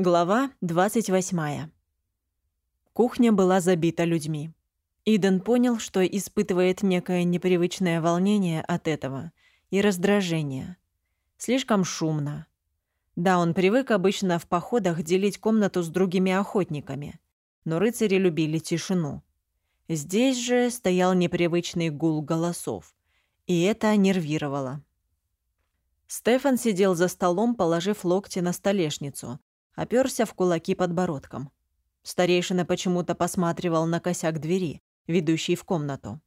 Глава 28. Кухня была забита людьми. Иден понял, что испытывает некое непривычное волнение от этого и раздражение. Слишком шумно. Да, он привык обычно в походах делить комнату с другими охотниками, но рыцари любили тишину. Здесь же стоял непривычный гул голосов, и это нервировало. Стефан сидел за столом, положив локти на столешницу, оперся в кулаки подбородком. Старейшина почему-то посматривал на косяк двери, ведущий в комнату.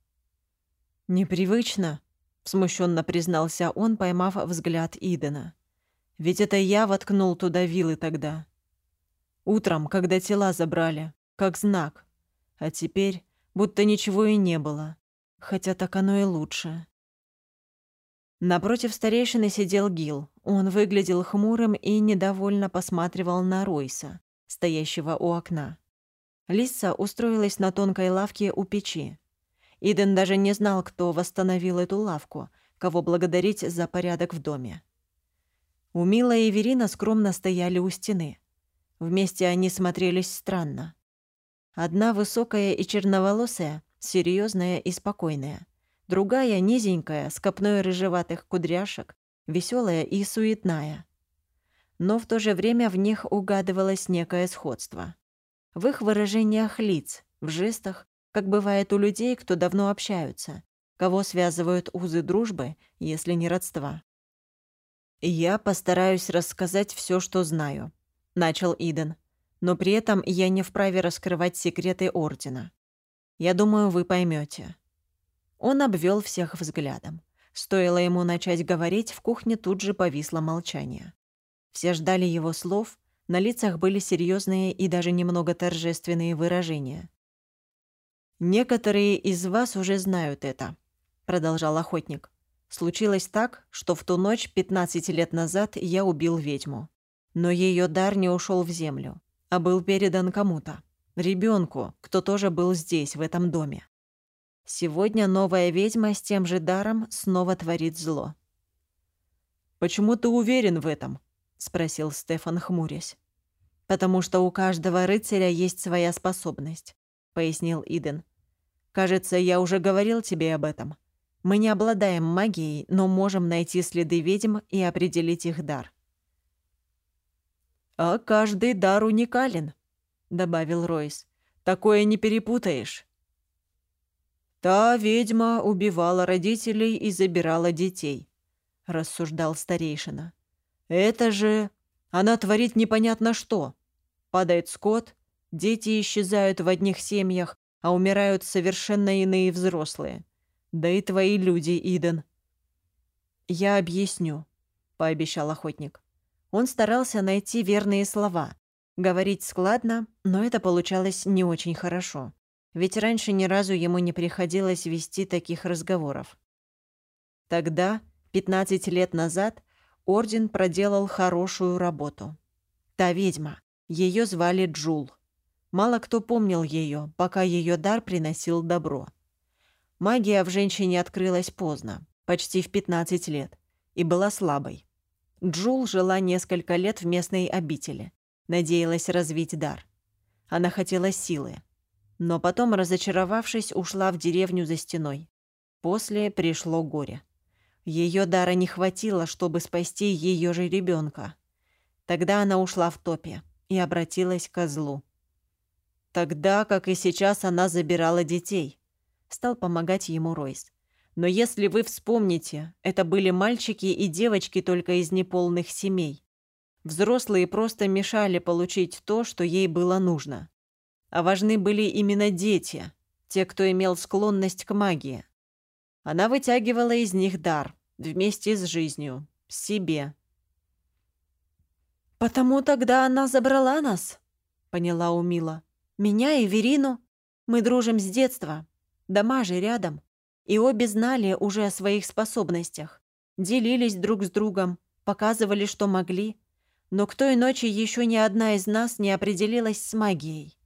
«Непривычно», — смущенно признался он, поймав взгляд Идена. «Ведь это я воткнул туда вилы тогда. Утром, когда тела забрали, как знак. А теперь будто ничего и не было. Хотя так оно и лучше». Напротив старейшины сидел Гил. Он выглядел хмурым и недовольно посматривал на Ройса, стоящего у окна. Лиса устроилась на тонкой лавке у печи. Иден даже не знал, кто восстановил эту лавку, кого благодарить за порядок в доме. Умила и Верина скромно стояли у стены. Вместе они смотрелись странно. Одна высокая и черноволосая, серьезная и спокойная другая низенькая, с копной рыжеватых кудряшек, веселая и суетная. Но в то же время в них угадывалось некое сходство. В их выражениях лиц, в жестах, как бывает у людей, кто давно общаются, кого связывают узы дружбы, если не родства. «Я постараюсь рассказать все, что знаю», — начал Иден. «Но при этом я не вправе раскрывать секреты Ордена. Я думаю, вы поймете. Он обвел всех взглядом. Стоило ему начать говорить, в кухне тут же повисло молчание. Все ждали его слов, на лицах были серьезные и даже немного торжественные выражения. «Некоторые из вас уже знают это», — продолжал охотник. «Случилось так, что в ту ночь 15 лет назад я убил ведьму. Но ее дар не ушел в землю, а был передан кому-то. ребенку, кто тоже был здесь, в этом доме. Сегодня новая ведьма с тем же даром снова творит зло. «Почему ты уверен в этом?» — спросил Стефан, хмурясь. «Потому что у каждого рыцаря есть своя способность», — пояснил Иден. «Кажется, я уже говорил тебе об этом. Мы не обладаем магией, но можем найти следы ведьм и определить их дар». «А каждый дар уникален», — добавил Ройс. «Такое не перепутаешь». «Та ведьма убивала родителей и забирала детей», — рассуждал старейшина. «Это же... Она творит непонятно что. Падает скот, дети исчезают в одних семьях, а умирают совершенно иные взрослые. Да и твои люди, Иден». «Я объясню», — пообещал охотник. Он старался найти верные слова, говорить складно, но это получалось не очень хорошо ведь раньше ни разу ему не приходилось вести таких разговоров. Тогда, 15 лет назад, Орден проделал хорошую работу. Та ведьма, ее звали Джул. Мало кто помнил ее, пока ее дар приносил добро. Магия в женщине открылась поздно, почти в 15 лет, и была слабой. Джул жила несколько лет в местной обители, надеялась развить дар. Она хотела силы, но потом, разочаровавшись, ушла в деревню за стеной. После пришло горе. Ее дара не хватило, чтобы спасти ее же ребенка. Тогда она ушла в топе и обратилась к злу. Тогда, как и сейчас, она забирала детей. Стал помогать ему Ройс. Но если вы вспомните, это были мальчики и девочки только из неполных семей. Взрослые просто мешали получить то, что ей было нужно а важны были именно дети, те, кто имел склонность к магии. Она вытягивала из них дар, вместе с жизнью, себе. «Потому тогда она забрала нас», — поняла Умила. «Меня и Верину. Мы дружим с детства. Дома же рядом. И обе знали уже о своих способностях. Делились друг с другом, показывали, что могли. Но к той ночи еще ни одна из нас не определилась с магией.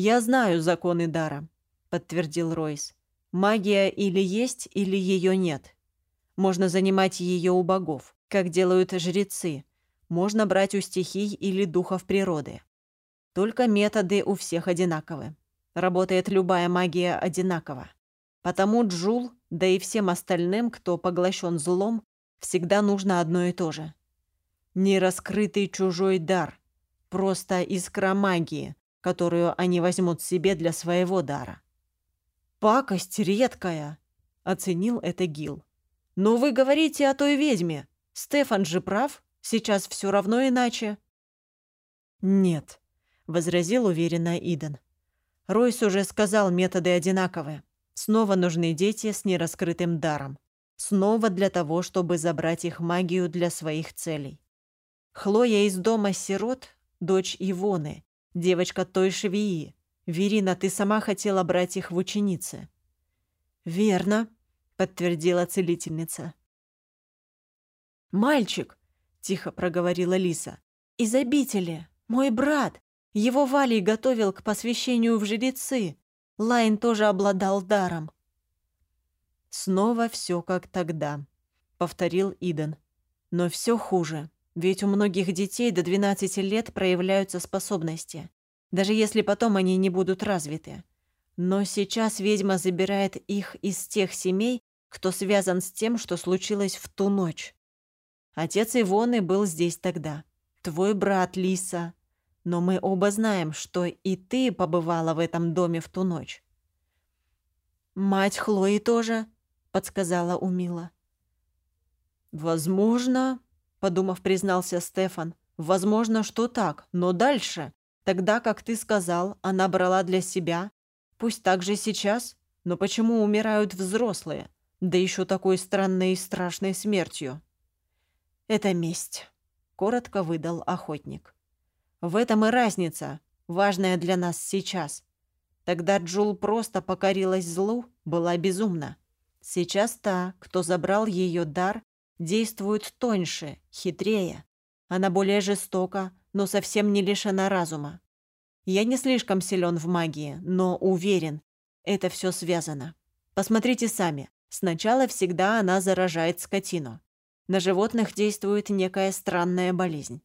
«Я знаю законы дара», — подтвердил Ройс. «Магия или есть, или ее нет. Можно занимать ее у богов, как делают жрецы, можно брать у стихий или духов природы. Только методы у всех одинаковы. Работает любая магия одинаково. Потому Джул, да и всем остальным, кто поглощен злом, всегда нужно одно и то же. Нераскрытый чужой дар. Просто искра магии, которую они возьмут себе для своего дара. «Пакость редкая», — оценил это Гил. «Но вы говорите о той ведьме. Стефан же прав, сейчас все равно иначе». «Нет», — возразил уверенно Иден. Ройс уже сказал, методы одинаковые. Снова нужны дети с нераскрытым даром. Снова для того, чтобы забрать их магию для своих целей. Хлоя из дома сирот, дочь Ивоны, девочка той швеи. Верина, ты сама хотела брать их в ученицы. Верно, подтвердила целительница. «Мальчик!» — тихо проговорила Лиса. «Из обители! Мой брат! Его Валий готовил к посвящению в жрецы. Лайн тоже обладал даром». «Снова все как тогда», — повторил Иден. «Но все хуже, ведь у многих детей до 12 лет проявляются способности, даже если потом они не будут развиты. Но сейчас ведьма забирает их из тех семей, кто связан с тем, что случилось в ту ночь. Отец Ивоны был здесь тогда. Твой брат Лиса. Но мы оба знаем, что и ты побывала в этом доме в ту ночь. «Мать Хлои тоже», — подсказала Умила. «Возможно», — подумав, признался Стефан, «возможно, что так, но дальше, тогда, как ты сказал, она брала для себя. Пусть так же сейчас, но почему умирают взрослые, да еще такой странной и страшной смертью?» «Это месть», — коротко выдал охотник. «В этом и разница, важная для нас сейчас. Тогда Джул просто покорилась злу, была безумна. Сейчас та, кто забрал ее дар, действует тоньше, хитрее. Она более жестока, но совсем не лишена разума. Я не слишком силен в магии, но уверен, это все связано. Посмотрите сами. Сначала всегда она заражает скотину. На животных действует некая странная болезнь.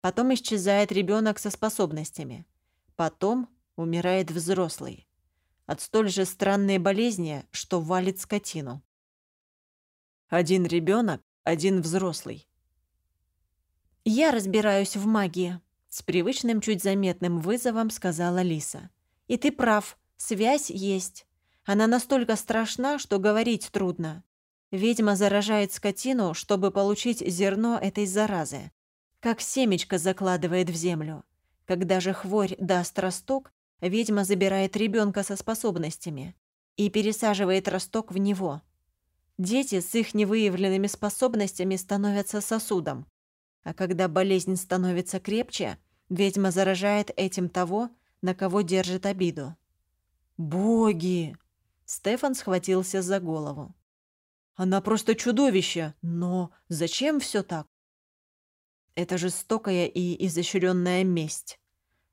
Потом исчезает ребенок со способностями. Потом умирает взрослый. От столь же странной болезни, что валит скотину. Один ребенок, один взрослый. «Я разбираюсь в магии», — с привычным чуть заметным вызовом сказала Лиса. «И ты прав, связь есть. Она настолько страшна, что говорить трудно. Ведьма заражает скотину, чтобы получить зерно этой заразы. Как семечко закладывает в землю. Когда же хворь даст росток, ведьма забирает ребенка со способностями и пересаживает росток в него. Дети с их невыявленными способностями становятся сосудом. А когда болезнь становится крепче, ведьма заражает этим того, на кого держит обиду. «Боги!» Стефан схватился за голову. Она просто чудовище. Но зачем все так? Это жестокая и изощренная месть,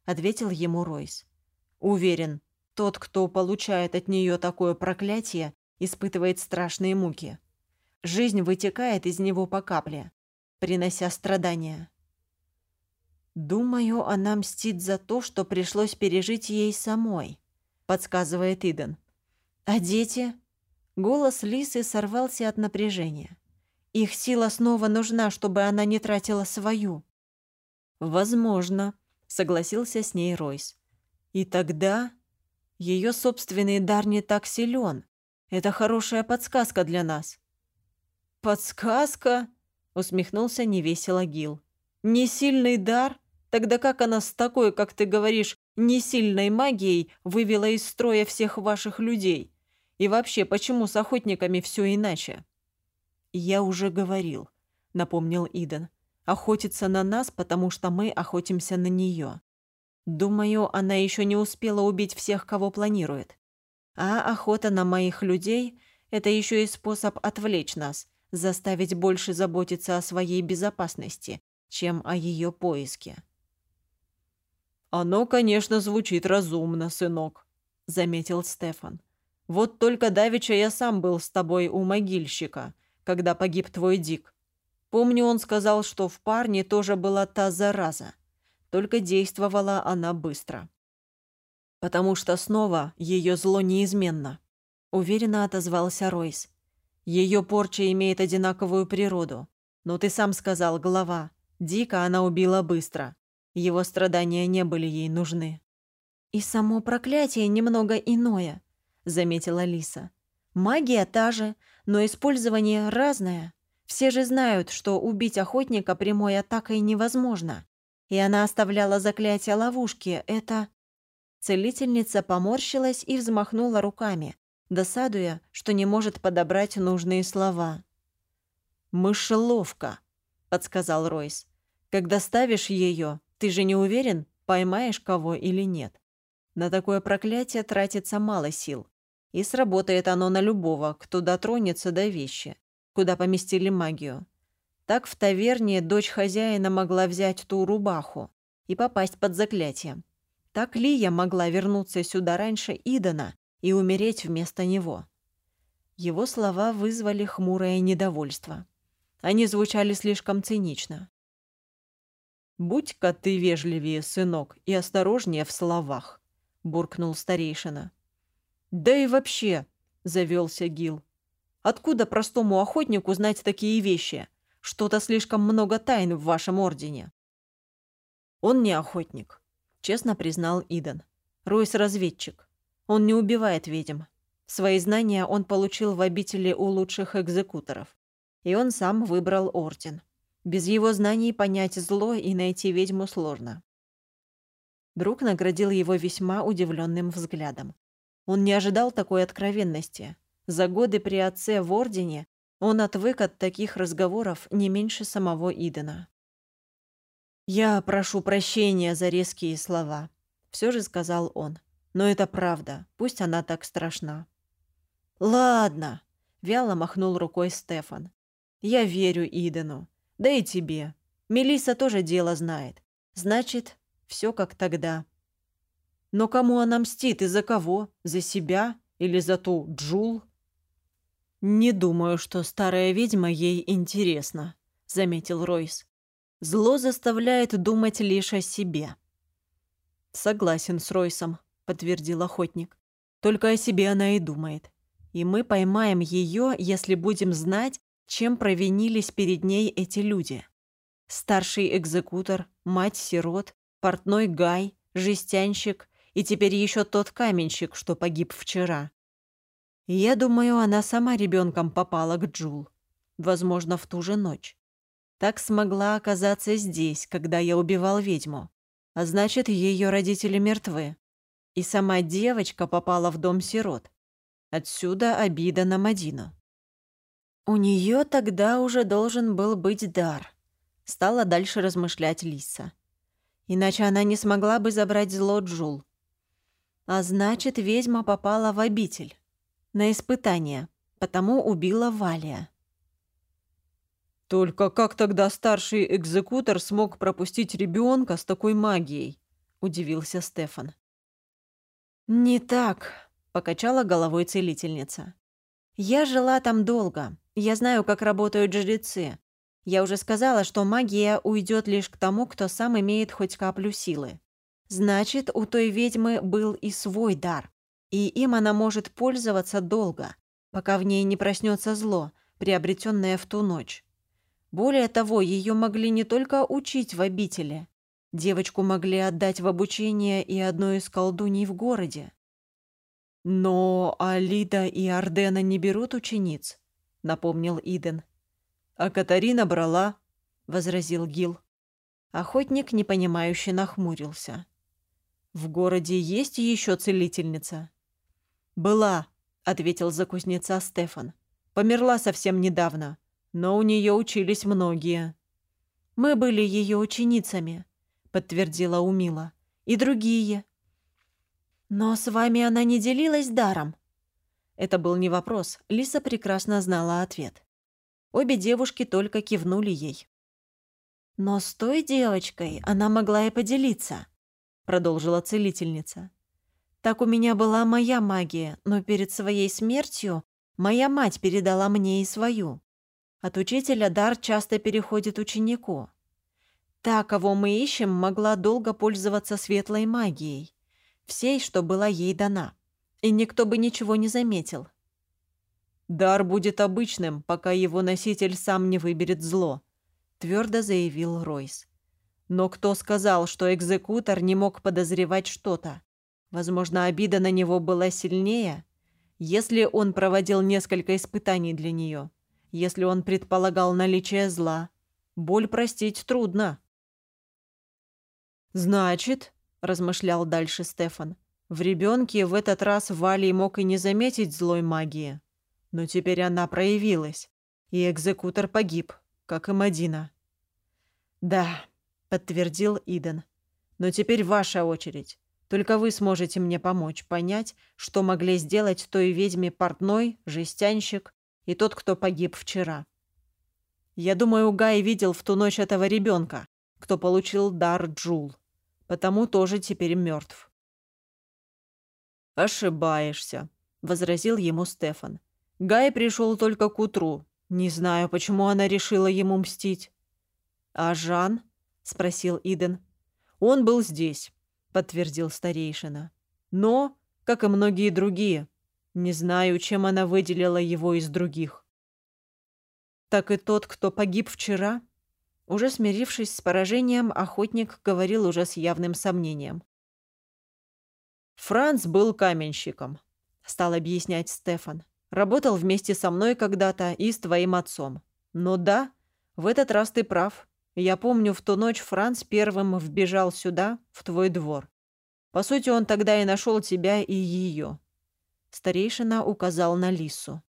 ответил ему Ройс. Уверен, тот, кто получает от нее такое проклятие, испытывает страшные муки. Жизнь вытекает из него по капле, принося страдания. «Думаю, она мстит за то, что пришлось пережить ей самой», — подсказывает Иден. «А дети? Голос Лисы сорвался от напряжения. Их сила снова нужна, чтобы она не тратила свою. «Возможно», — согласился с ней Ройс. «И тогда ее собственный дар не так силен. Это хорошая подсказка для нас». «Подсказка?» — усмехнулся невесело Гил. «Несильный дар? Тогда как она с такой, как ты говоришь, несильной магией вывела из строя всех ваших людей?» И вообще, почему с охотниками все иначе?» «Я уже говорил», — напомнил Иден. «Охотится на нас, потому что мы охотимся на нее. Думаю, она еще не успела убить всех, кого планирует. А охота на моих людей — это еще и способ отвлечь нас, заставить больше заботиться о своей безопасности, чем о ее поиске». «Оно, конечно, звучит разумно, сынок», — заметил Стефан. Вот только давеча я сам был с тобой у могильщика, когда погиб твой Дик. Помню, он сказал, что в парне тоже была та зараза. Только действовала она быстро. Потому что снова ее зло неизменно. Уверенно отозвался Ройс. Ее порча имеет одинаковую природу. Но ты сам сказал, голова. Дика она убила быстро. Его страдания не были ей нужны. «И само проклятие немного иное», — заметила Лиса. «Магия та же, но использование разное. Все же знают, что убить охотника прямой атакой невозможно. И она оставляла заклятие ловушки. Это...» Целительница поморщилась и взмахнула руками, досадуя, что не может подобрать нужные слова. «Мышеловка», — подсказал Ройс. «Когда ставишь ее, ты же не уверен, поймаешь кого или нет. На такое проклятие тратится мало сил. И сработает оно на любого, кто дотронется до вещи, куда поместили магию. Так в таверне дочь хозяина могла взять ту рубаху и попасть под заклятие. Так Лия могла вернуться сюда раньше Идана и умереть вместо него. Его слова вызвали хмурое недовольство. Они звучали слишком цинично. «Будь-ка ты вежливее, сынок, и осторожнее в словах», — буркнул старейшина. «Да и вообще», — завелся Гил. «Откуда простому охотнику знать такие вещи? Что-то слишком много тайн в вашем ордене». «Он не охотник», — честно признал Иден. «Ройс — разведчик. Он не убивает ведьм. Свои знания он получил в обители у лучших экзекуторов. И он сам выбрал орден. Без его знаний понять зло и найти ведьму сложно. Друг наградил его весьма удивленным взглядом. Он не ожидал такой откровенности. За годы при отце в Ордене он отвык от таких разговоров не меньше самого Идена. «Я прошу прощения за резкие слова», — все же сказал он. Но это правда, пусть она так страшна. «Ладно», — вяло махнул рукой Стефан. «Я верю Идену. Да и тебе. Мелиса тоже дело знает. Значит, все как тогда. Но кому она мстит и за кого? За себя или за ту Джул?» «Не думаю, что старая ведьма ей интересна», — заметил Ройс. «Зло заставляет думать лишь о себе». «Согласен с Ройсом», подтвердил охотник. Только о себе она и думает. И мы поймаем ее, если будем знать, чем провинились перед ней эти люди. Старший экзекутор, мать-сирот, портной Гай, жестянщик и теперь еще тот каменщик, что погиб вчера. я думаю, она сама ребенком попала к Джул. Возможно, в ту же ночь. Так смогла оказаться здесь, когда я убивал ведьму. А значит, ее родители мертвы. И сама девочка попала в дом сирот. Отсюда обида на Мадину. У нее тогда уже должен был быть дар. Стала дальше размышлять Лиса. Иначе она не смогла бы забрать зло Джул. А значит, ведьма попала в обитель. На испытание. Потому убила Валия. «Только как тогда старший экзекутор смог пропустить ребенка с такой магией?» – удивился Стефан. «Не так», — покачала головой целительница. «Я жила там долго. Я знаю, как работают жрецы. Я уже сказала, что магия уйдет лишь к тому, кто сам имеет хоть каплю силы. Значит, у той ведьмы был и свой дар, и им она может пользоваться долго, пока в ней не проснется зло, приобретенное в ту ночь. Более того, ее могли не только учить в обители, Девочку могли отдать в обучение и одной из колдуней в городе. «Но Алида и Ардена не берут учениц», — напомнил Иден. «А Катарина брала», — возразил Гил. Охотник, непонимающе, нахмурился. «В городе есть еще целительница?» «Была», — ответил за кузнеца Стефан. «Померла совсем недавно, но у нее учились многие». «Мы были ее ученицами», — подтвердила Умила. «И другие». «Но с вами она не делилась даром?» Это был не вопрос, Лиса прекрасно знала ответ. Обе девушки только кивнули ей. «Но с той девочкой она могла и поделиться», — продолжила целительница. «Так у меня была моя магия, но перед своей смертью моя мать передала мне и свою. От учителя дар часто переходит ученику. Та, кого мы ищем, могла долго пользоваться светлой магией, всей, что была ей дана, и никто бы ничего не заметил. «Дар будет обычным, пока его носитель сам не выберет зло», — твердо заявил Ройс. «Но кто сказал, что экзекутор не мог подозревать что-то? Возможно, обида на него была сильнее, если он проводил несколько испытаний для нее, если он предполагал наличие зла. Боль простить трудно». «Значит», — размышлял дальше Стефан, «в ребенке в этот раз Валий мог и не заметить злой магии. Но теперь она проявилась, и экзекутор погиб, как и Мадина». «Да», — подтвердил Иден, «но теперь ваша очередь. Только вы сможете мне помочь понять, что могли сделать той ведьме портной, жестянщик и тот, кто погиб вчера. Я думаю, Гай видел в ту ночь этого ребенка, кто получил дар Джул, потому тоже теперь мертв. «Ошибаешься», — возразил ему Стефан. «Гай пришел только к утру. Не знаю, почему она решила ему мстить». «А Жан?» — спросил Иден. «Он был здесь», — подтвердил старейшина. «Но, как и многие другие, не знаю, чем она выделила его из других». «Так и тот, кто погиб вчера?» Уже смирившись с поражением, охотник говорил уже с явным сомнением. «Франц был каменщиком», — стал объяснять Стефан. «Работал вместе со мной когда-то и с твоим отцом. Но да, в этот раз ты прав. Я помню, в ту ночь Франц первым вбежал сюда, в твой двор. По сути, он тогда и нашел тебя и ее». Старейшина указал на Лису.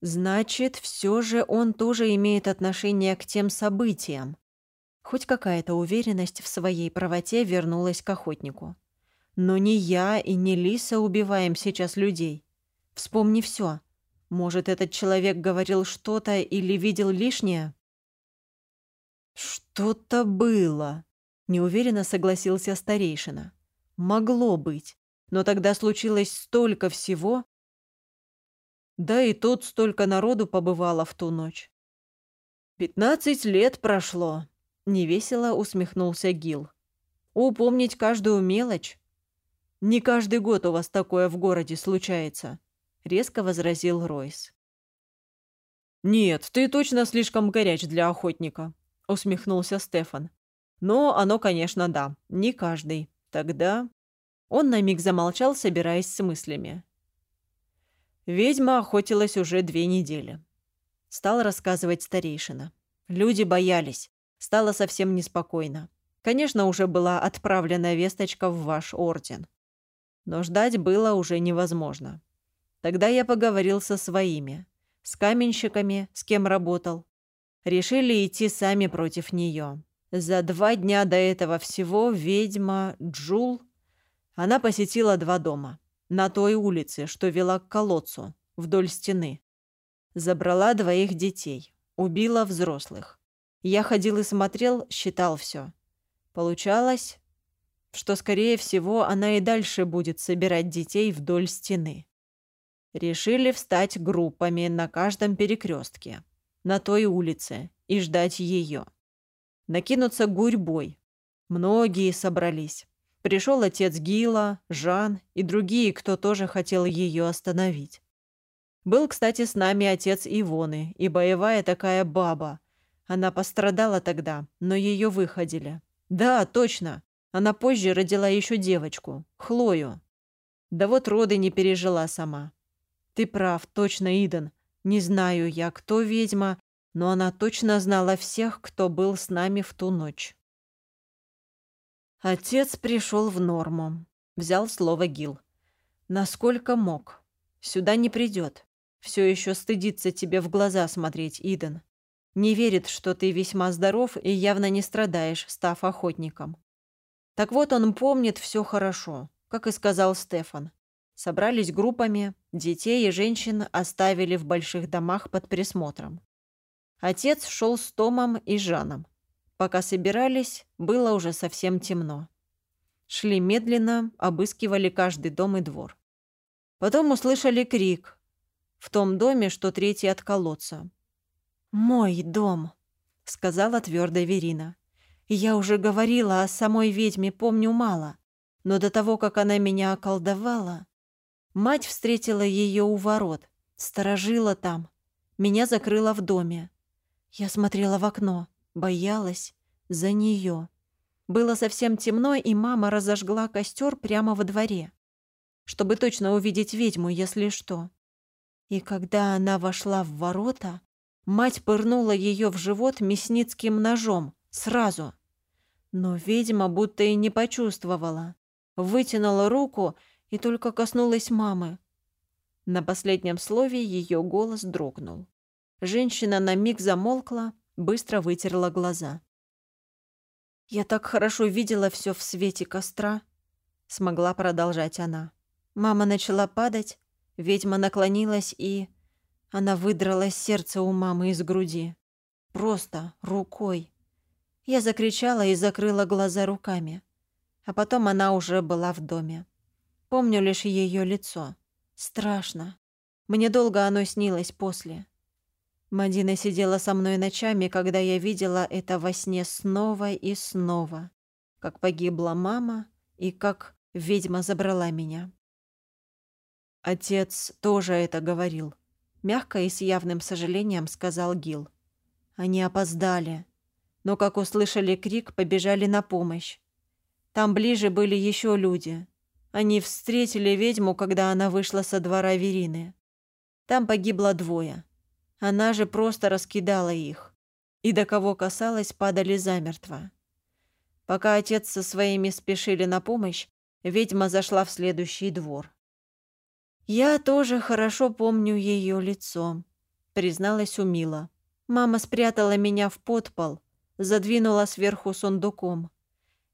Значит, все же он тоже имеет отношение к тем событиям. Хоть какая-то уверенность в своей правоте вернулась к охотнику. Но не я и не Лиса убиваем сейчас людей. Вспомни все. Может, этот человек говорил что-то или видел лишнее? Что-то было, неуверенно согласился старейшина. Могло быть, но тогда случилось столько всего, да и тут столько народу побывало в ту ночь. «Пятнадцать лет прошло», — невесело усмехнулся Гил. «Упомнить каждую мелочь? Не каждый год у вас такое в городе случается», — резко возразил Ройс. «Нет, ты точно слишком горяч для охотника», — усмехнулся Стефан. «Но оно, конечно, да, не каждый. Тогда...» Он на миг замолчал, собираясь с мыслями. Ведьма охотилась уже две недели. Стал рассказывать старейшина. Люди боялись. Стало совсем неспокойно. Конечно, уже была отправлена весточка в ваш орден. Но ждать было уже невозможно. Тогда я поговорил со своими. С каменщиками, с кем работал. Решили идти сами против нее. За два дня до этого всего ведьма Джул... Она посетила два дома на той улице, что вела к колодцу, вдоль стены. Забрала двоих детей, убила взрослых. Я ходил и смотрел, считал все. Получалось, что, скорее всего, она и дальше будет собирать детей вдоль стены. Решили встать группами на каждом перекрестке, на той улице, и ждать ее. Накинуться гурьбой. Многие собрались. Пришел отец Гила, Жан и другие, кто тоже хотел ее остановить. Был, кстати, с нами отец Ивоны и боевая такая баба. Она пострадала тогда, но ее выходили. Да, точно. Она позже родила еще девочку, Хлою. Да вот роды не пережила сама. Ты прав, точно, Иден. Не знаю я, кто ведьма, но она точно знала всех, кто был с нами в ту ночь. Отец пришел в норму. Взял слово Гил. Насколько мог. Сюда не придет. Все еще стыдится тебе в глаза смотреть, Иден. Не верит, что ты весьма здоров и явно не страдаешь, став охотником. Так вот, он помнит все хорошо, как и сказал Стефан. Собрались группами, детей и женщин оставили в больших домах под присмотром. Отец шел с Томом и Жаном. Пока собирались, было уже совсем темно. Шли медленно, обыскивали каждый дом и двор. Потом услышали крик. В том доме, что третий от колодца. «Мой дом», — сказала твердо Верина. «Я уже говорила о самой ведьме, помню мало, но до того, как она меня околдовала...» Мать встретила ее у ворот, сторожила там. Меня закрыла в доме. Я смотрела в окно, боялась за нее. Было совсем темно, и мама разожгла костер прямо во дворе, чтобы точно увидеть ведьму, если что. И когда она вошла в ворота, мать пырнула ее в живот мясницким ножом, сразу. Но ведьма будто и не почувствовала. Вытянула руку и только коснулась мамы. На последнем слове ее голос дрогнул. Женщина на миг замолкла, быстро вытерла глаза. «Я так хорошо видела все в свете костра», — смогла продолжать она. Мама начала падать, ведьма наклонилась и... Она выдрала сердце у мамы из груди. Просто рукой. Я закричала и закрыла глаза руками. А потом она уже была в доме. Помню лишь ее лицо. Страшно. Мне долго оно снилось после. Мадина сидела со мной ночами, когда я видела это во сне снова и снова. Как погибла мама и как ведьма забрала меня. Отец тоже это говорил. Мягко и с явным сожалением сказал Гил. Они опоздали. Но как услышали крик, побежали на помощь. Там ближе были еще люди. Они встретили ведьму, когда она вышла со двора Верины. Там погибло двое. Она же просто раскидала их. И до кого касалась, падали замертво. Пока отец со своими спешили на помощь, ведьма зашла в следующий двор. «Я тоже хорошо помню ее лицо», — призналась Умила. «Мама спрятала меня в подпол, задвинула сверху сундуком.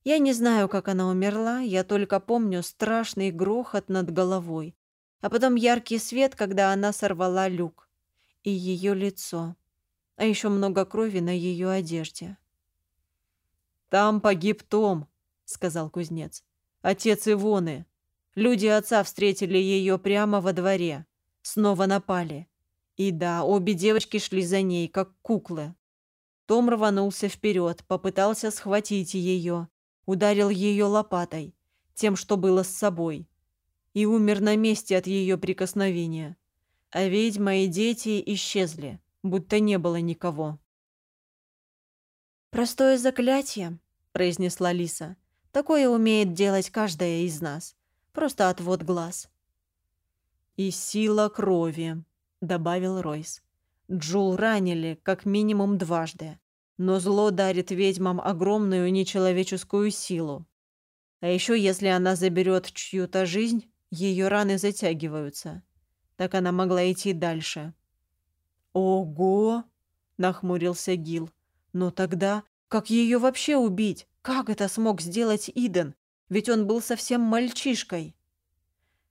Я не знаю, как она умерла, я только помню страшный грохот над головой, а потом яркий свет, когда она сорвала люк, и ее лицо, а еще много крови на ее одежде. «Там погиб Том», — сказал кузнец, — «отец Ивоны. Люди отца встретили ее прямо во дворе, снова напали. И да, обе девочки шли за ней, как куклы. Том рванулся вперед, попытался схватить ее, ударил ее лопатой, тем, что было с собой, и умер на месте от ее прикосновения. А ведьма и дети исчезли, будто не было никого. «Простое заклятие», — произнесла Лиса. «Такое умеет делать каждая из нас. Просто отвод глаз». «И сила крови», — добавил Ройс. Джул ранили как минимум дважды. Но зло дарит ведьмам огромную нечеловеческую силу. А еще если она заберет чью-то жизнь, ее раны затягиваются. Так она могла идти дальше. «Ого!» – нахмурился Гил. «Но тогда как ее вообще убить? Как это смог сделать Иден? Ведь он был совсем мальчишкой».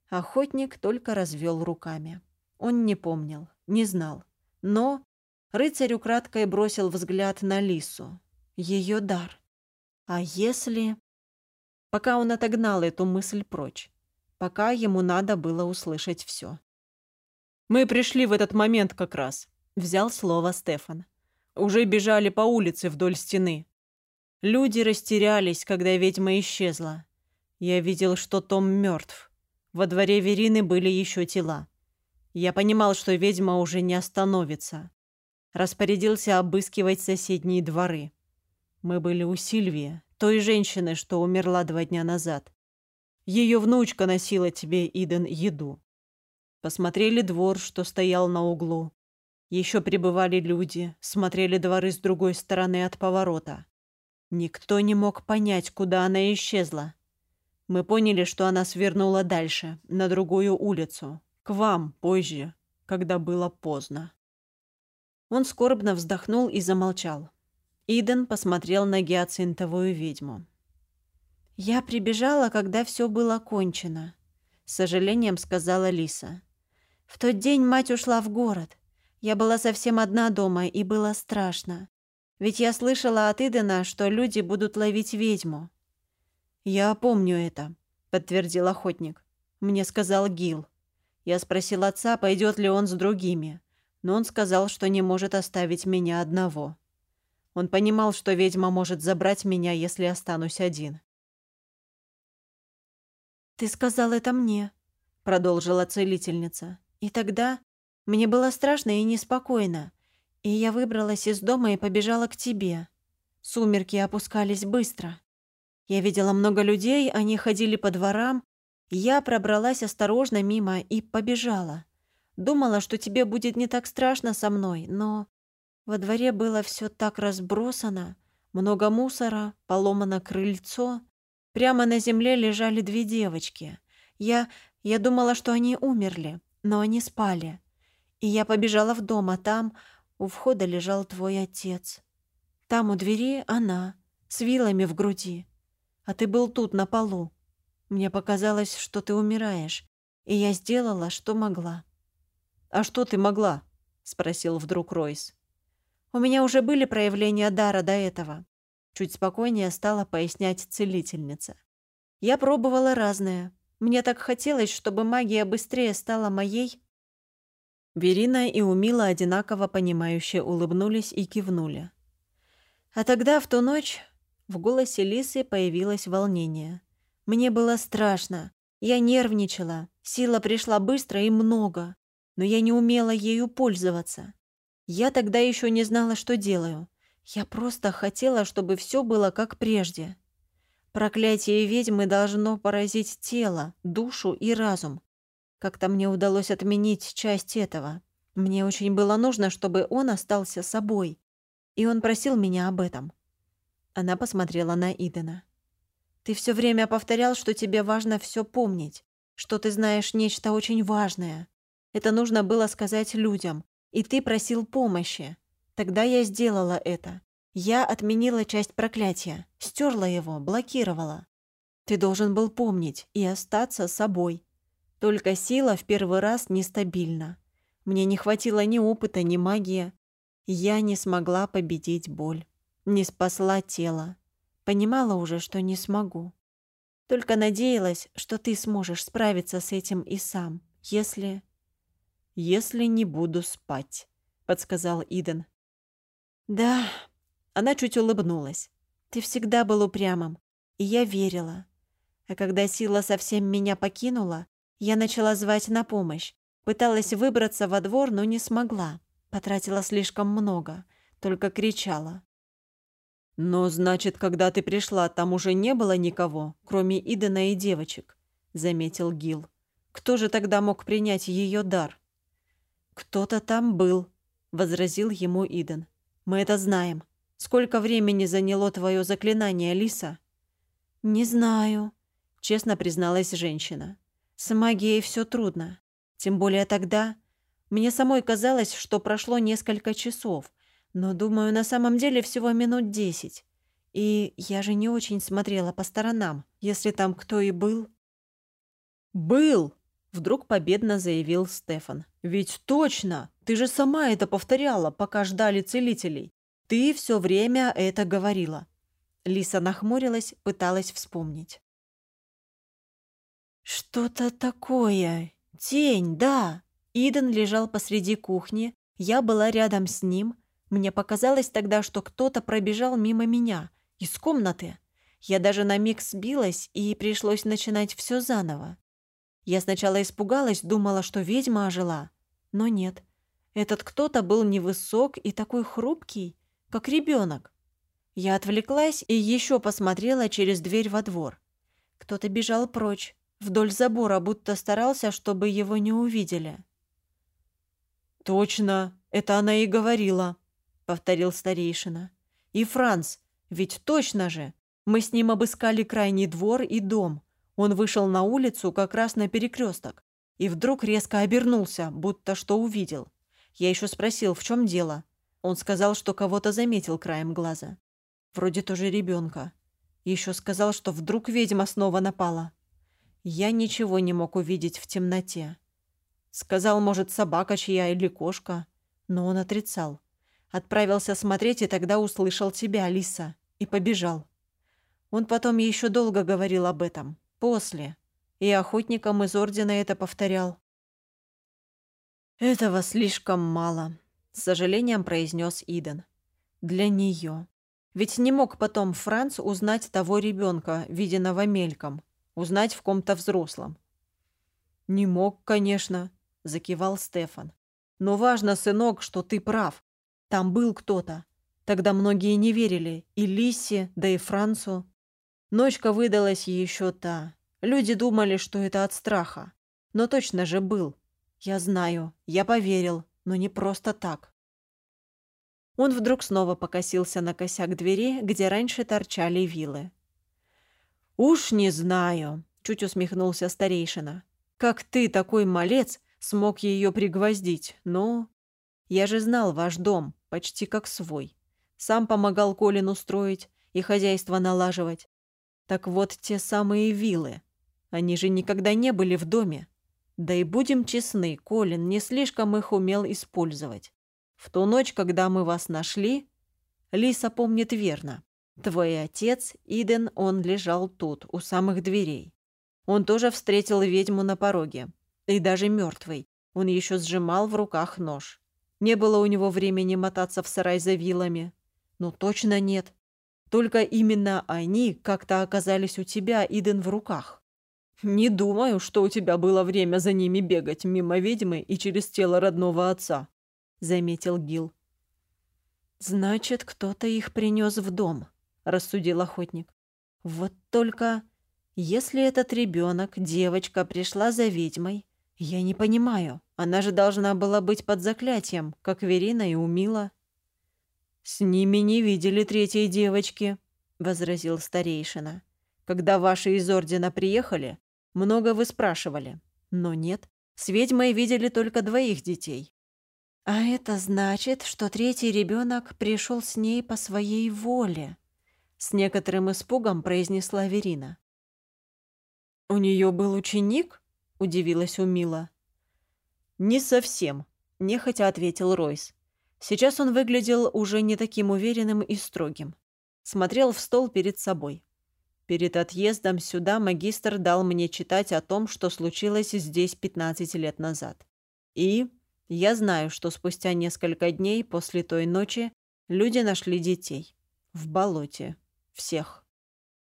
Охотник только развел руками. Он не помнил, не знал. Но Рыцарь украдкой бросил взгляд на Лису. Ее дар. А если... Пока он отогнал эту мысль прочь. Пока ему надо было услышать все. «Мы пришли в этот момент как раз», — взял слово Стефан. «Уже бежали по улице вдоль стены. Люди растерялись, когда ведьма исчезла. Я видел, что Том мертв. Во дворе Верины были еще тела. Я понимал, что ведьма уже не остановится распорядился обыскивать соседние дворы. Мы были у Сильвии, той женщины, что умерла два дня назад. Ее внучка носила тебе, Иден, еду. Посмотрели двор, что стоял на углу. Еще прибывали люди, смотрели дворы с другой стороны от поворота. Никто не мог понять, куда она исчезла. Мы поняли, что она свернула дальше, на другую улицу, к вам позже, когда было поздно. Он скорбно вздохнул и замолчал. Иден посмотрел на гиацинтовую ведьму. «Я прибежала, когда все было кончено», — с сожалением сказала Лиса. «В тот день мать ушла в город. Я была совсем одна дома, и было страшно. Ведь я слышала от Идена, что люди будут ловить ведьму». «Я помню это», — подтвердил охотник. «Мне сказал Гил. Я спросил отца, пойдет ли он с другими, но он сказал, что не может оставить меня одного. Он понимал, что ведьма может забрать меня, если останусь один. «Ты сказал это мне», — продолжила целительница. «И тогда мне было страшно и неспокойно, и я выбралась из дома и побежала к тебе. Сумерки опускались быстро. Я видела много людей, они ходили по дворам. Я пробралась осторожно мимо и побежала. Думала, что тебе будет не так страшно со мной, но во дворе было все так разбросано, много мусора, поломано крыльцо. Прямо на земле лежали две девочки. Я... я думала, что они умерли, но они спали. И я побежала в дом, а там у входа лежал твой отец. Там у двери она, с вилами в груди. А ты был тут, на полу. Мне показалось, что ты умираешь, и я сделала, что могла». «А что ты могла?» — спросил вдруг Ройс. У меня уже были проявления дара до этого. Чуть спокойнее стала пояснять целительница. Я пробовала разное. Мне так хотелось, чтобы магия быстрее стала моей. Верина и Умила одинаково понимающе улыбнулись и кивнули. А тогда, в ту ночь, в голосе Лисы появилось волнение. Мне было страшно. Я нервничала. Сила пришла быстро и много. Но я не умела ею пользоваться. Я тогда еще не знала, что делаю. Я просто хотела, чтобы все было как прежде. Проклятие ведьмы должно поразить тело, душу и разум. Как-то мне удалось отменить часть этого. Мне очень было нужно, чтобы он остался собой. И он просил меня об этом. Она посмотрела на Идена. «Ты все время повторял, что тебе важно все помнить, что ты знаешь нечто очень важное. Это нужно было сказать людям, и ты просил помощи. Тогда я сделала это. Я отменила часть проклятия, стерла его, блокировала. Ты должен был помнить и остаться собой. Только сила в первый раз нестабильна. Мне не хватило ни опыта, ни магии. Я не смогла победить боль. Не спасла тело. Понимала уже, что не смогу. Только надеялась, что ты сможешь справиться с этим и сам, если если не буду спать», — подсказал Иден. «Да», — она чуть улыбнулась. «Ты всегда был упрямым, и я верила. А когда сила совсем меня покинула, я начала звать на помощь, пыталась выбраться во двор, но не смогла. Потратила слишком много, только кричала. «Но, значит, когда ты пришла, там уже не было никого, кроме Идена и девочек», — заметил Гил. «Кто же тогда мог принять ее дар?» «Кто-то там был», — возразил ему Иден. «Мы это знаем. Сколько времени заняло твое заклинание, Лиса?» «Не знаю», — честно призналась женщина. «С магией все трудно. Тем более тогда. Мне самой казалось, что прошло несколько часов, но, думаю, на самом деле всего минут десять. И я же не очень смотрела по сторонам, если там кто и был». «Был!» Вдруг победно заявил Стефан. «Ведь точно! Ты же сама это повторяла, пока ждали целителей. Ты все время это говорила». Лиса нахмурилась, пыталась вспомнить. «Что-то такое. Тень, да». Иден лежал посреди кухни, я была рядом с ним. Мне показалось тогда, что кто-то пробежал мимо меня, из комнаты. Я даже на миг сбилась, и пришлось начинать все заново. Я сначала испугалась, думала, что ведьма ожила. Но нет. Этот кто-то был невысок и такой хрупкий, как ребенок. Я отвлеклась и еще посмотрела через дверь во двор. Кто-то бежал прочь, вдоль забора, будто старался, чтобы его не увидели. «Точно, это она и говорила», — повторил старейшина. «И Франц, ведь точно же! Мы с ним обыскали крайний двор и дом. Он вышел на улицу как раз на перекресток и вдруг резко обернулся, будто что увидел. Я еще спросил, в чем дело. Он сказал, что кого-то заметил краем глаза. Вроде тоже ребенка. Еще сказал, что вдруг ведьма снова напала. Я ничего не мог увидеть в темноте. Сказал, может, собака чья или кошка. Но он отрицал. Отправился смотреть и тогда услышал тебя, Алиса, и побежал. Он потом еще долго говорил об этом. После. И охотникам из Ордена это повторял. «Этого слишком мало», — с сожалением произнес Иден. «Для нее. Ведь не мог потом Франц узнать того ребенка, виденного мельком, узнать в ком-то взрослом». «Не мог, конечно», — закивал Стефан. «Но важно, сынок, что ты прав. Там был кто-то. Тогда многие не верили, и Лиссе, да и Францу. Ночка выдалась еще та. Люди думали, что это от страха. Но точно же был. Я знаю, я поверил, но не просто так. Он вдруг снова покосился на косяк двери, где раньше торчали вилы. «Уж не знаю», — чуть усмехнулся старейшина. «Как ты, такой малец, смог ее пригвоздить? Ну, я же знал ваш дом, почти как свой. Сам помогал Колину строить и хозяйство налаживать. Так вот те самые вилы. Они же никогда не были в доме. Да и будем честны, Колин не слишком их умел использовать. В ту ночь, когда мы вас нашли, Лиса помнит верно. Твой отец, Иден, он лежал тут, у самых дверей. Он тоже встретил ведьму на пороге. И даже мертвый. Он еще сжимал в руках нож. Не было у него времени мотаться в сарай за вилами. Ну, точно нет. Только именно они как-то оказались у тебя, Иден, в руках. Не думаю, что у тебя было время за ними бегать мимо ведьмы и через тело родного отца, заметил Гил. Значит, кто-то их принес в дом, рассудил охотник. Вот только если этот ребенок, девочка, пришла за ведьмой, я не понимаю. Она же должна была быть под заклятием, как Верина и Умила. «С ними не видели третьей девочки», — возразил старейшина. «Когда ваши из Ордена приехали, много вы спрашивали. Но нет, с ведьмой видели только двоих детей». «А это значит, что третий ребенок пришел с ней по своей воле», — с некоторым испугом произнесла Верина. «У нее был ученик?» — удивилась Умила. «Не совсем», — нехотя ответил Ройс. Сейчас он выглядел уже не таким уверенным и строгим. Смотрел в стол перед собой. Перед отъездом сюда магистр дал мне читать о том, что случилось здесь 15 лет назад. И я знаю, что спустя несколько дней после той ночи люди нашли детей. В болоте. Всех.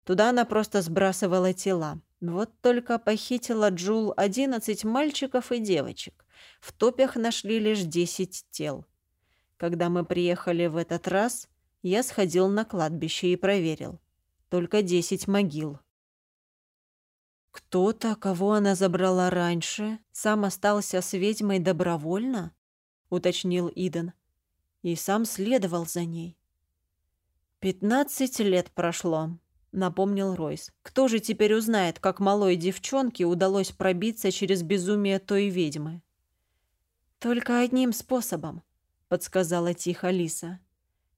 Туда она просто сбрасывала тела. Вот только похитила Джул 11 мальчиков и девочек. В топях нашли лишь 10 тел. Когда мы приехали в этот раз, я сходил на кладбище и проверил. Только десять могил. «Кто-то, кого она забрала раньше, сам остался с ведьмой добровольно?» — уточнил Иден. «И сам следовал за ней». «Пятнадцать лет прошло», — напомнил Ройс. «Кто же теперь узнает, как малой девчонке удалось пробиться через безумие той ведьмы?» «Только одним способом подсказала тихо Лиса.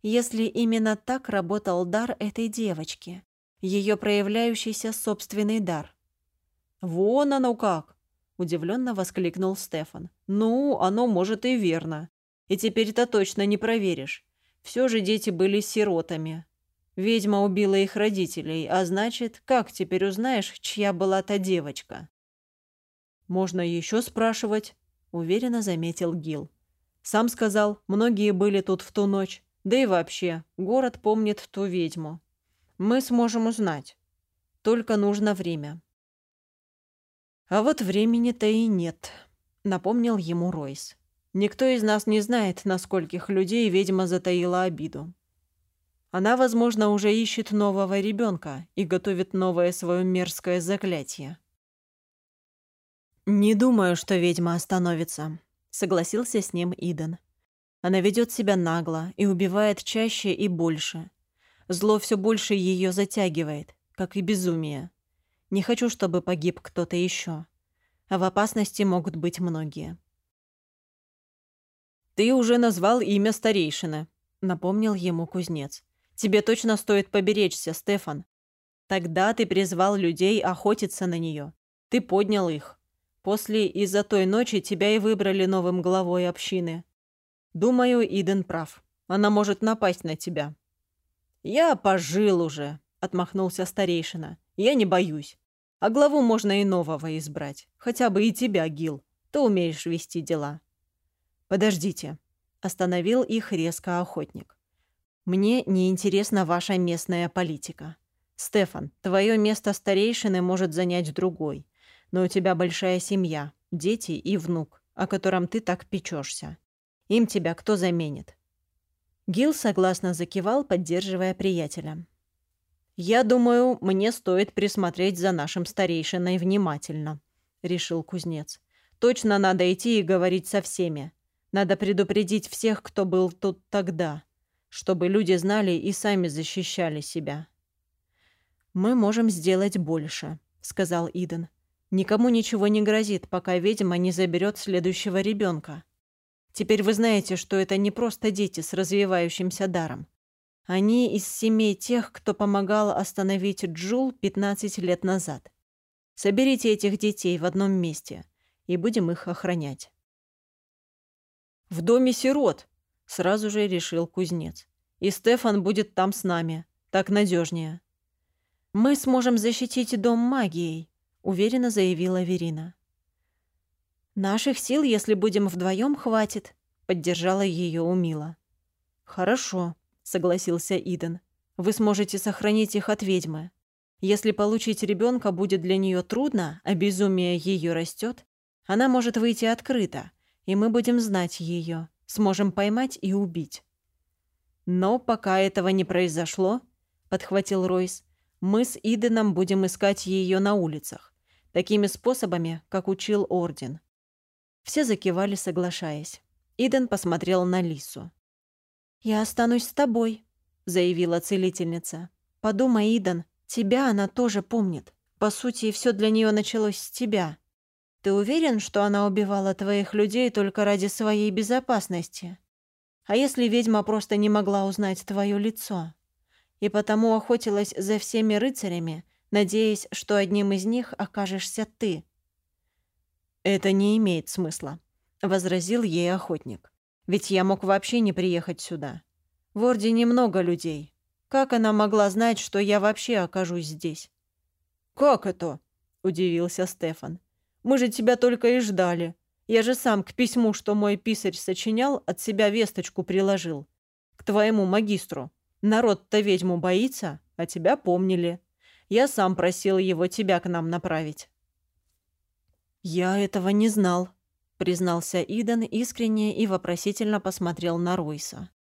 Если именно так работал дар этой девочки, ее проявляющийся собственный дар. «Вон оно как!» – удивленно воскликнул Стефан. «Ну, оно может и верно. И теперь-то точно не проверишь. Все же дети были сиротами. Ведьма убила их родителей, а значит, как теперь узнаешь, чья была та девочка?» «Можно еще спрашивать», – уверенно заметил Гил. Сам сказал, многие были тут в ту ночь. Да и вообще, город помнит ту ведьму. Мы сможем узнать. Только нужно время. А вот времени-то и нет, напомнил ему Ройс. Никто из нас не знает, на скольких людей ведьма затаила обиду. Она, возможно, уже ищет нового ребенка и готовит новое свое мерзкое заклятие. «Не думаю, что ведьма остановится», согласился с ним Иден. Она ведет себя нагло и убивает чаще и больше. Зло все больше ее затягивает, как и безумие. Не хочу, чтобы погиб кто-то еще. А в опасности могут быть многие. «Ты уже назвал имя старейшины», — напомнил ему кузнец. «Тебе точно стоит поберечься, Стефан. Тогда ты призвал людей охотиться на нее. Ты поднял их. После из-за той ночи тебя и выбрали новым главой общины. Думаю, Иден прав. Она может напасть на тебя». «Я пожил уже», — отмахнулся старейшина. «Я не боюсь. А главу можно и нового избрать. Хотя бы и тебя, Гил. Ты умеешь вести дела». «Подождите», — остановил их резко охотник. «Мне не интересна ваша местная политика. Стефан, твое место старейшины может занять другой, но у тебя большая семья, дети и внук, о котором ты так печешься. Им тебя кто заменит?» Гил согласно закивал, поддерживая приятеля. «Я думаю, мне стоит присмотреть за нашим старейшиной внимательно», — решил кузнец. «Точно надо идти и говорить со всеми. Надо предупредить всех, кто был тут тогда, чтобы люди знали и сами защищали себя». «Мы можем сделать больше», — сказал Иден. «Никому ничего не грозит, пока ведьма не заберет следующего ребенка. Теперь вы знаете, что это не просто дети с развивающимся даром. Они из семей тех, кто помогал остановить Джул 15 лет назад. Соберите этих детей в одном месте, и будем их охранять. «В доме сирот», — сразу же решил кузнец. «И Стефан будет там с нами. Так надежнее. «Мы сможем защитить дом магией», — уверенно заявила Верина. «Наших сил, если будем вдвоем, хватит», — поддержала ее Умила. «Хорошо», согласился Иден. «Вы сможете сохранить их от ведьмы. Если получить ребенка будет для нее трудно, а безумие ее растет, она может выйти открыто, и мы будем знать ее, сможем поймать и убить». «Но пока этого не произошло», — подхватил Ройс, «мы с Иденом будем искать ее на улицах, такими способами, как учил Орден». Все закивали, соглашаясь. Иден посмотрел на Лису. «Я останусь с тобой», — заявила целительница. «Подумай, Идан, тебя она тоже помнит. По сути, все для нее началось с тебя. Ты уверен, что она убивала твоих людей только ради своей безопасности? А если ведьма просто не могла узнать твое лицо? И потому охотилась за всеми рыцарями, надеясь, что одним из них окажешься ты?» «Это не имеет смысла», — возразил ей охотник. Ведь я мог вообще не приехать сюда. В Ордене много людей. Как она могла знать, что я вообще окажусь здесь?» «Как это?» – удивился Стефан. «Мы же тебя только и ждали. Я же сам к письму, что мой писарь сочинял, от себя весточку приложил. К твоему магистру. Народ-то ведьму боится, а тебя помнили. Я сам просил его тебя к нам направить». «Я этого не знал», признался Иден искренне и вопросительно посмотрел на Ройса.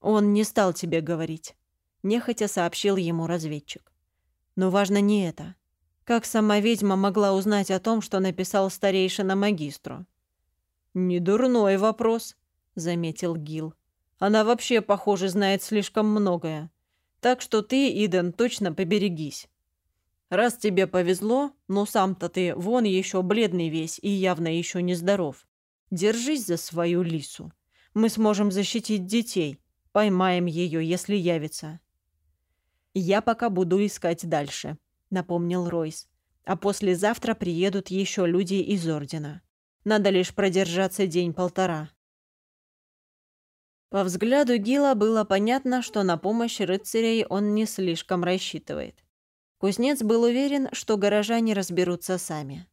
«Он не стал тебе говорить», — нехотя сообщил ему разведчик. «Но важно не это. Как сама ведьма могла узнать о том, что написал старейшина магистру?» «Не дурной вопрос», — заметил Гил. «Она вообще, похоже, знает слишком многое. Так что ты, Иден, точно поберегись. Раз тебе повезло, но сам-то ты вон еще бледный весь и явно еще не здоров. Держись за свою лису. Мы сможем защитить детей. Поймаем ее, если явится. Я пока буду искать дальше, напомнил Ройс. А послезавтра приедут еще люди из Ордена. Надо лишь продержаться день-полтора. По взгляду Гила было понятно, что на помощь рыцарей он не слишком рассчитывает. Кузнец был уверен, что горожане разберутся сами.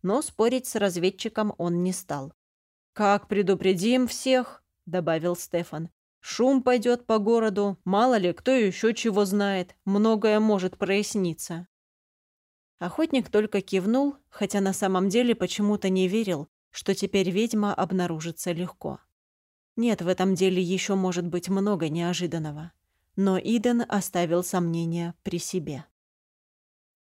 Но спорить с разведчиком он не стал. «Как предупредим всех?» – добавил Стефан. «Шум пойдет по городу, мало ли кто еще чего знает, многое может проясниться». Охотник только кивнул, хотя на самом деле почему-то не верил, что теперь ведьма обнаружится легко. Нет, в этом деле еще может быть много неожиданного. Но Иден оставил сомнения при себе.